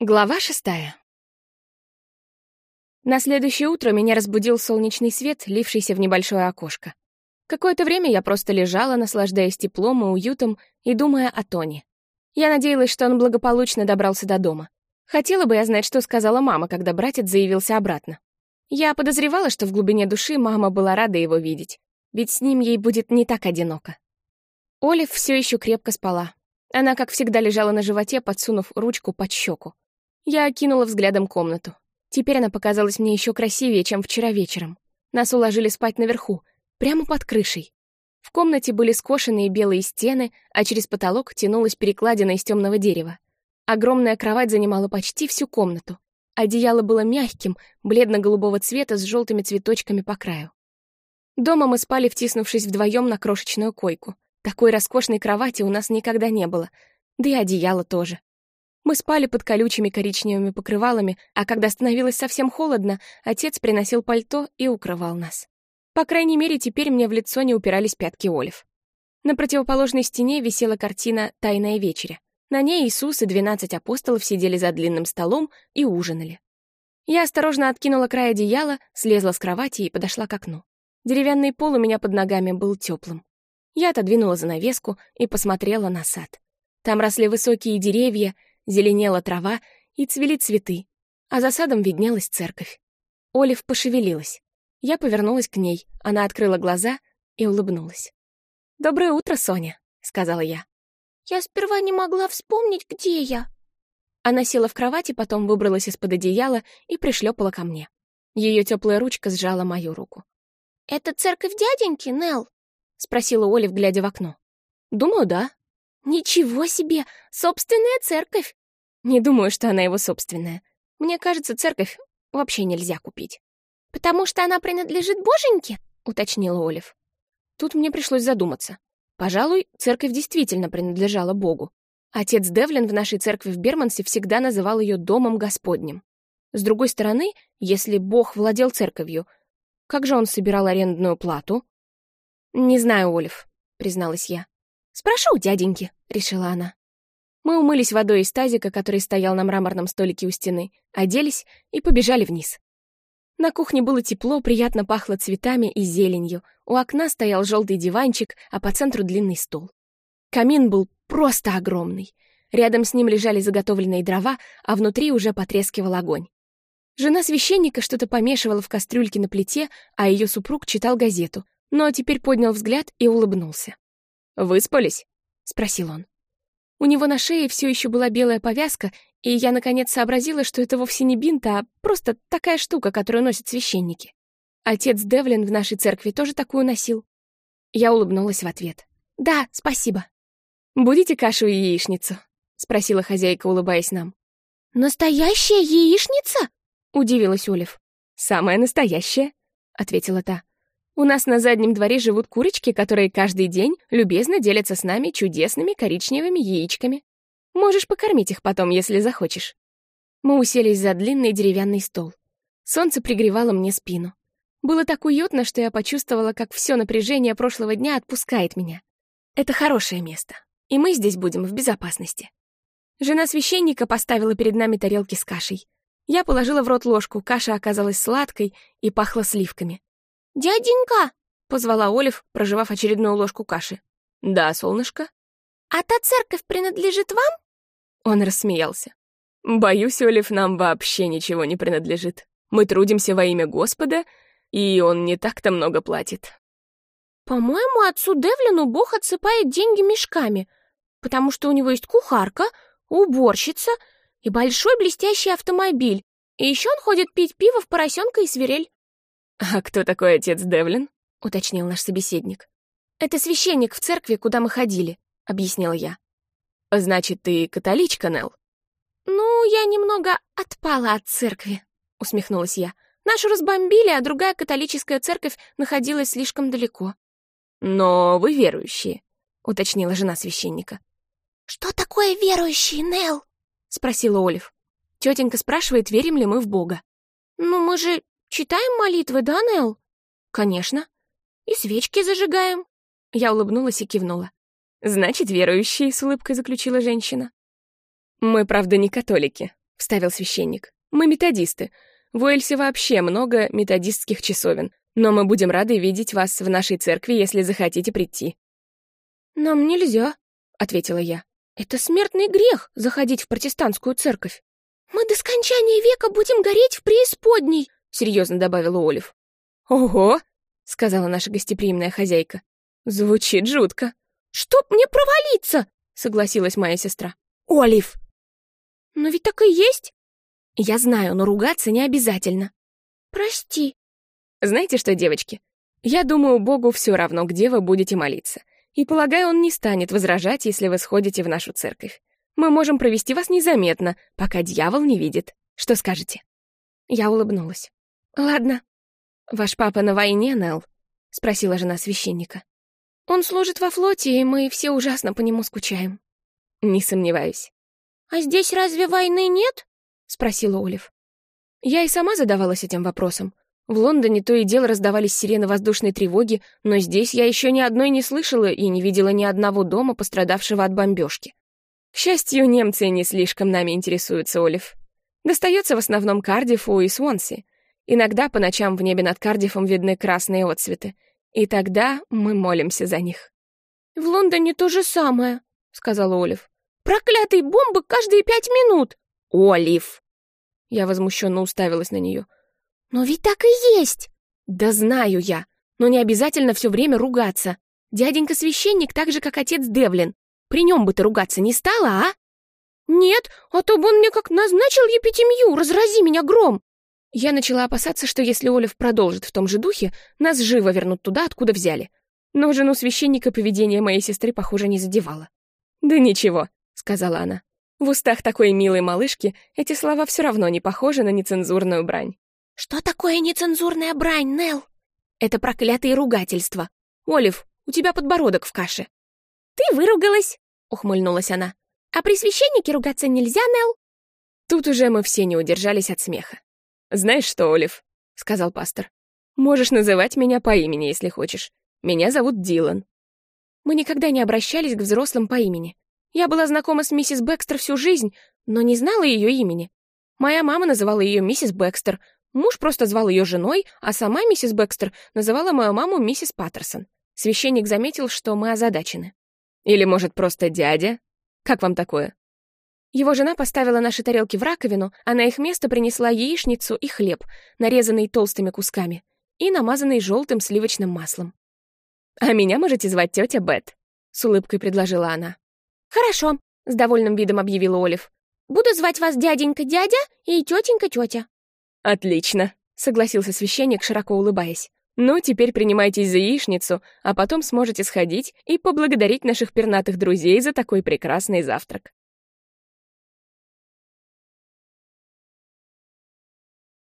Глава шестая. На следующее утро меня разбудил солнечный свет, лившийся в небольшое окошко. Какое-то время я просто лежала, наслаждаясь теплом и уютом и думая о Тони. Я надеялась, что он благополучно добрался до дома. Хотела бы я знать, что сказала мама, когда братец заявился обратно. Я подозревала, что в глубине души мама была рада его видеть, ведь с ним ей будет не так одиноко. Олив все еще крепко спала. Она, как всегда, лежала на животе, подсунув ручку под щеку. Я окинула взглядом комнату. Теперь она показалась мне еще красивее, чем вчера вечером. Нас уложили спать наверху, прямо под крышей. В комнате были скошенные белые стены, а через потолок тянулась перекладина из темного дерева. Огромная кровать занимала почти всю комнату. Одеяло было мягким, бледно-голубого цвета с желтыми цветочками по краю. Дома мы спали, втиснувшись вдвоем на крошечную койку. Такой роскошной кровати у нас никогда не было, да и одеяло тоже. Мы спали под колючими коричневыми покрывалами, а когда становилось совсем холодно, отец приносил пальто и укрывал нас. По крайней мере, теперь мне в лицо не упирались пятки Олив. На противоположной стене висела картина «Тайная вечеря». На ней Иисус и двенадцать апостолов сидели за длинным столом и ужинали. Я осторожно откинула край одеяла, слезла с кровати и подошла к окну. Деревянный пол у меня под ногами был теплым. Я отодвинула занавеску и посмотрела на сад. Там росли высокие деревья, зеленела трава и цвели цветы, а за садом виднелась церковь. Олив пошевелилась. Я повернулась к ней, она открыла глаза и улыбнулась. «Доброе утро, Соня», — сказала я. «Я сперва не могла вспомнить, где я». Она села в кровати, потом выбралась из-под одеяла и пришлепала ко мне. Ее теплая ручка сжала мою руку. «Это церковь дяденьки, Нелл?» — спросила Олив, глядя в окно. «Думаю, да». «Ничего себе! Собственная церковь! Не думаю, что она его собственная. Мне кажется, церковь вообще нельзя купить. «Потому что она принадлежит боженьке?» — уточнила Олив. Тут мне пришлось задуматься. Пожалуй, церковь действительно принадлежала Богу. Отец Девлин в нашей церкви в Бермансе всегда называл ее «домом Господним». С другой стороны, если Бог владел церковью, как же он собирал арендную плату? «Не знаю, Олив», — призналась я. «Спрошу у дяденьки», — решила она. Мы умылись водой из тазика, который стоял на мраморном столике у стены, оделись и побежали вниз. На кухне было тепло, приятно пахло цветами и зеленью. У окна стоял желтый диванчик, а по центру длинный стол. Камин был просто огромный. Рядом с ним лежали заготовленные дрова, а внутри уже потрескивал огонь. Жена священника что-то помешивала в кастрюльке на плите, а ее супруг читал газету, но теперь поднял взгляд и улыбнулся. «Выспались?» — спросил он. У него на шее все еще была белая повязка, и я наконец сообразила, что это вовсе не бинт, а просто такая штука, которую носят священники. Отец Девлин в нашей церкви тоже такую носил. Я улыбнулась в ответ. «Да, спасибо». «Будете кашу и яичницу?» — спросила хозяйка, улыбаясь нам. «Настоящая яичница?» — удивилась Олив. «Самая настоящая», — ответила та. У нас на заднем дворе живут курочки, которые каждый день любезно делятся с нами чудесными коричневыми яичками. Можешь покормить их потом, если захочешь. Мы уселись за длинный деревянный стол. Солнце пригревало мне спину. Было так уютно, что я почувствовала, как все напряжение прошлого дня отпускает меня. Это хорошее место, и мы здесь будем в безопасности. Жена священника поставила перед нами тарелки с кашей. Я положила в рот ложку, каша оказалась сладкой и пахла сливками. «Дяденька!» — позвала Олив, проживав очередную ложку каши. «Да, солнышко?» «А та церковь принадлежит вам?» Он рассмеялся. «Боюсь, Олив, нам вообще ничего не принадлежит. Мы трудимся во имя Господа, и он не так-то много платит». «По-моему, отцу Девлину Бог отсыпает деньги мешками, потому что у него есть кухарка, уборщица и большой блестящий автомобиль, и еще он ходит пить пиво в поросенка и свирель». «А кто такой отец Девлин?» — уточнил наш собеседник. «Это священник в церкви, куда мы ходили», — объяснила я. «Значит, ты католичка, Нелл?» «Ну, я немного отпала от церкви», — усмехнулась я. «Нашу разбомбили, а другая католическая церковь находилась слишком далеко». «Но вы верующие», — уточнила жена священника. «Что такое верующие, Нелл?» — спросила Олив. Тетенька спрашивает, верим ли мы в Бога. «Ну, мы же Читаем молитвы, да, Нелл? Конечно. И свечки зажигаем. Я улыбнулась и кивнула. Значит, верующие, с улыбкой заключила женщина. Мы, правда, не католики, вставил священник. «Мы методисты. В Уэльсе вообще много методистских часовен, но мы будем рады видеть вас в нашей церкви, если захотите прийти». «Нам нельзя», — ответила я. «Это смертный грех — заходить в протестантскую церковь». «Мы до скончания века будем гореть в преисподней», — серьезно добавила Олив. «Ого!» — сказала наша гостеприимная хозяйка. «Звучит жутко». «Чтоб мне провалиться!» — согласилась моя сестра. «Олив!» «Но ведь так и есть!» «Я знаю, но ругаться не обязательно». «Прости». «Знаете что, девочки, я думаю, Богу все равно, где вы будете молиться. И полагаю, он не станет возражать, если вы сходите в нашу церковь. Мы можем провести вас незаметно, пока дьявол не видит. Что скажете?» Я улыбнулась. «Ладно». «Ваш папа на войне, Нелл?» — спросила жена священника. «Он служит во флоте, и мы все ужасно по нему скучаем». «Не сомневаюсь». «А здесь разве войны нет?» — спросила Олив. Я и сама задавалась этим вопросом. В Лондоне то и дело раздавались сирены воздушной тревоги, но здесь я еще ни одной не слышала и не видела ни одного дома, пострадавшего от бомбежки. К счастью, немцы не слишком нами интересуются, Олив. Достается в основном Кардифу и Свонси. Иногда по ночам в небе над Кардифом видны красные отцветы. И тогда мы молимся за них. «В Лондоне то же самое», — сказала Олив. «Проклятые бомбы каждые пять минут!» «Олив!» Я возмущенно уставилась на нее. «Но ведь так и есть!» «Да знаю я, но не обязательно все время ругаться. Дяденька-священник так же, как отец Девлин. При нем бы ты ругаться не стала, а?» «Нет, а то бы он мне как назначил епитемью, разрази меня гром!» Я начала опасаться, что если Олив продолжит в том же духе, нас живо вернут туда, откуда взяли. Но жену священника поведение моей сестры, похоже, не задевало. «Да ничего», — сказала она. В устах такой милой малышки эти слова все равно не похожи на нецензурную брань. «Что такое нецензурная брань, Нелл?» «Это проклятые ругательства. Олив, у тебя подбородок в каше». «Ты выругалась», — ухмыльнулась она. «А при священнике ругаться нельзя, Нелл?» Тут уже мы все не удержались от смеха. «Знаешь что, Олив?» — сказал пастор. «Можешь называть меня по имени, если хочешь. Меня зовут Дилан». Мы никогда не обращались к взрослым по имени. Я была знакома с миссис Бэкстер всю жизнь, но не знала ее имени. Моя мама называла ее миссис Бэкстер, муж просто звал ее женой, а сама миссис Бэкстер называла мою маму миссис Паттерсон. Священник заметил, что мы озадачены. Или, может, просто дядя? Как вам такое?» Его жена поставила наши тарелки в раковину, а на их место принесла яичницу и хлеб, нарезанный толстыми кусками, и намазанный желтым сливочным маслом. «А меня можете звать тетя Бет», — с улыбкой предложила она. «Хорошо», — с довольным видом объявила Олив. «Буду звать вас дяденька-дядя и тетенька-тетя». «Отлично», — согласился священник, широко улыбаясь. Ну, теперь принимайтесь за яичницу, а потом сможете сходить и поблагодарить наших пернатых друзей за такой прекрасный завтрак.